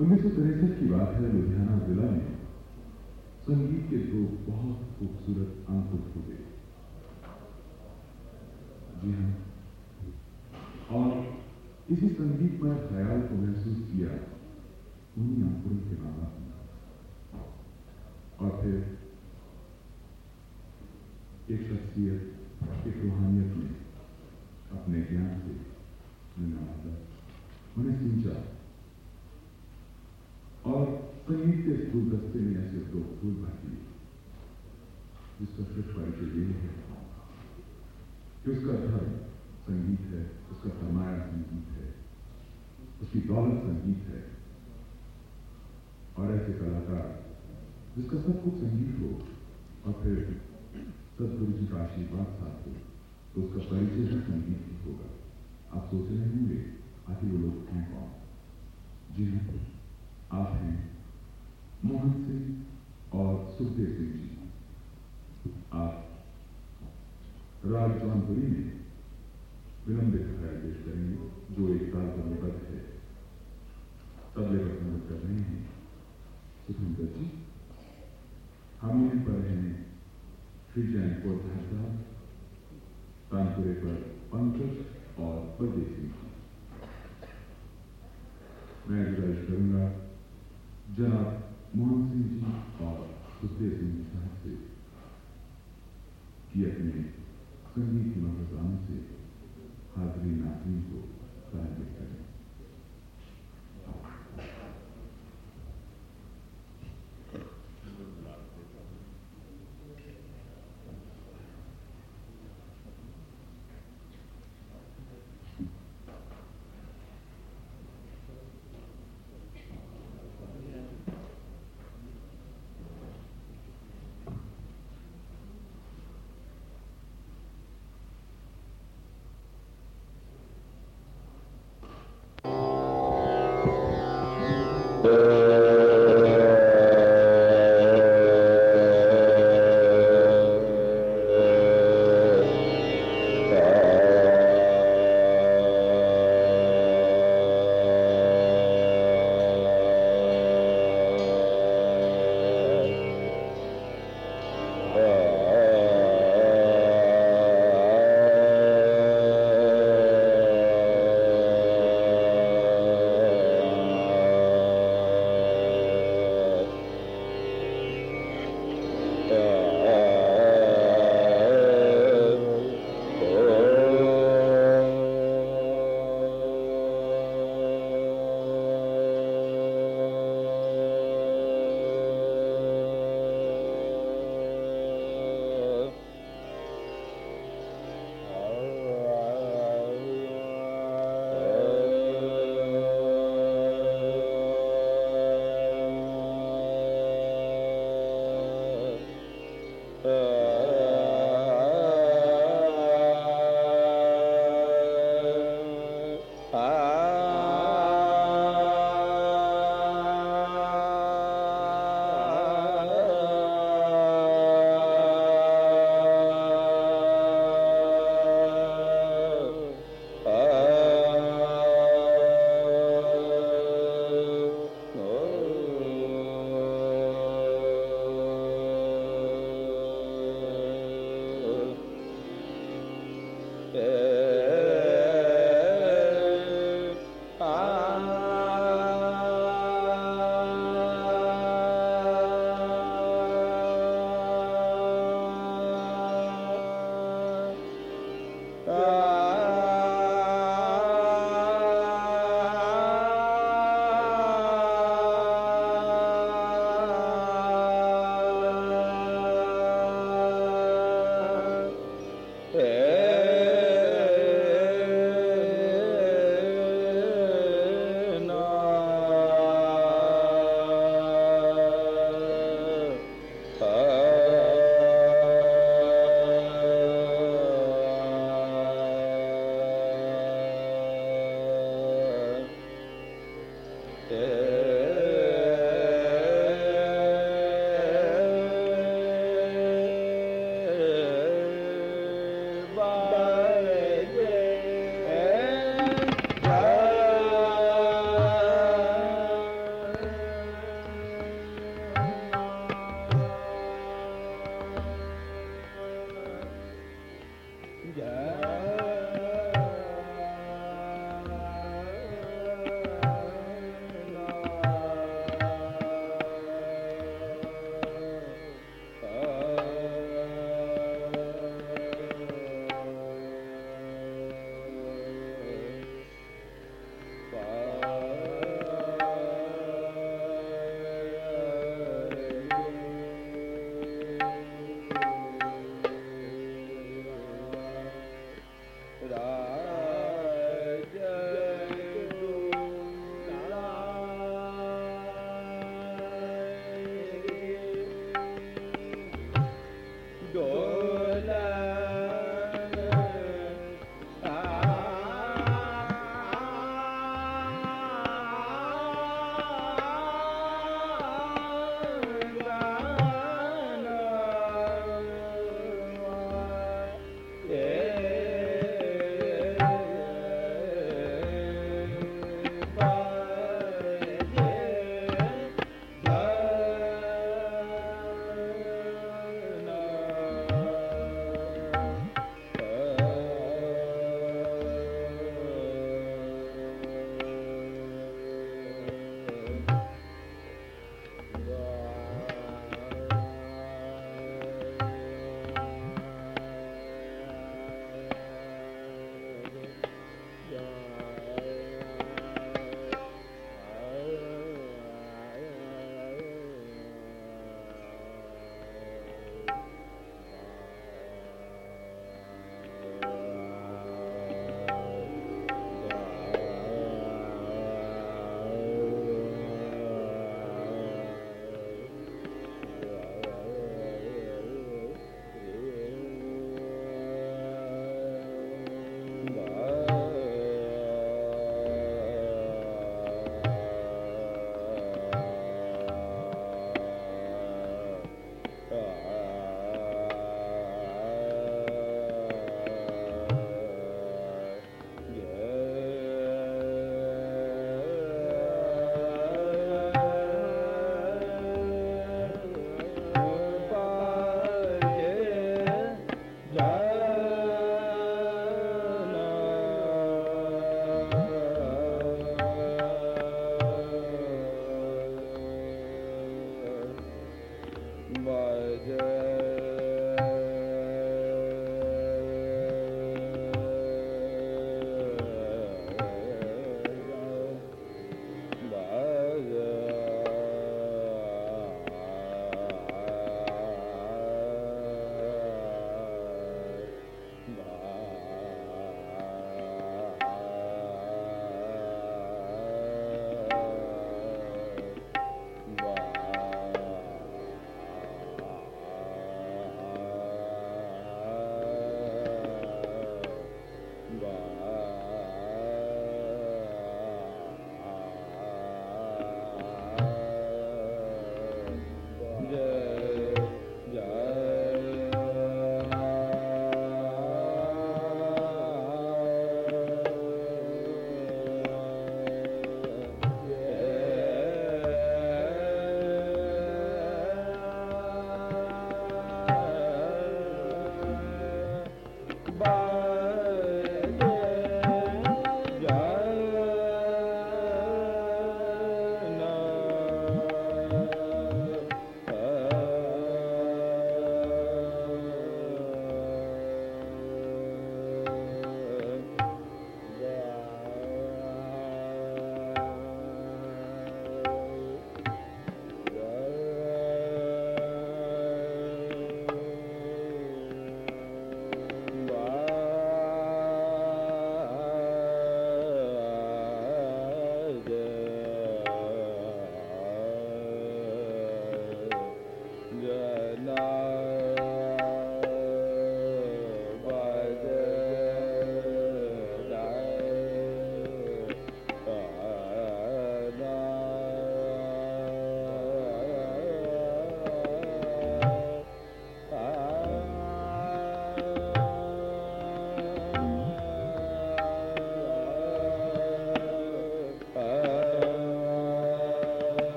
उन्नीस सौ तिरसठ की बात है लुधियाना जिला में संगीत के दो बहुत खूबसूरत अंकुर हुए जी हाँ और इसी संगीतमय ख्याल को महसूस किया उन्हीं अंकुरों के बाबा और फिर एक शख्सियत एक रूहानियत ने अपने ज्ञान से। नवाजा उन्हें सिंचा और संगीत के फूल दस्ते में ऐसे दो फूल भर दिए जिसका सिर्फ़ परिचय ये है कि उसका धर्म संगीत है उसका सरमाया संगीत है उसकी दौलत संगीत है और ऐसे कलाकार जिसका सब कुछ संगीत हो और फिर सदगुरु जी का आशीर्वाद साथ हो तो उसका परिचय भी संगीत ही होगा आप सोच रहे होंगे आखिर वो लोग हैं कौन जी हाँ आप हैं। मोहन सिंह और सुखदेव सिंह जी। आप राज जौनपुरी में विलंबित ख्याल पेश करेंगे, जो एक ताल पर निबद्ध है। तबले पर मदद कर रहे हैं। सुखविंदर जी हारमोनियम पर हैं श्री जैन को तानपुरे पर पंकज और सिंह मैं गुजारिश करूँगा जनाब मोहन सिंह जी और सुखदेव सिंह साहब से कि अपने संगीत मधुरताओं से हाजरी नाजरी को तारीफ़ करें।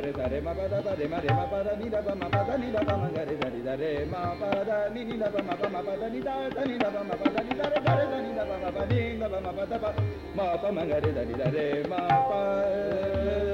re da re ma pa da pa re ma re ma pa da ni da ba ma pa da ni da ba ma ga re da ni da re ma pa da ni ni da ba ma pa ma pa da ni da da ni da pa ma pa da ni da re da ni da ba ma pa ni da ba ma pa da pa ma pa ma ga re da ni ma pa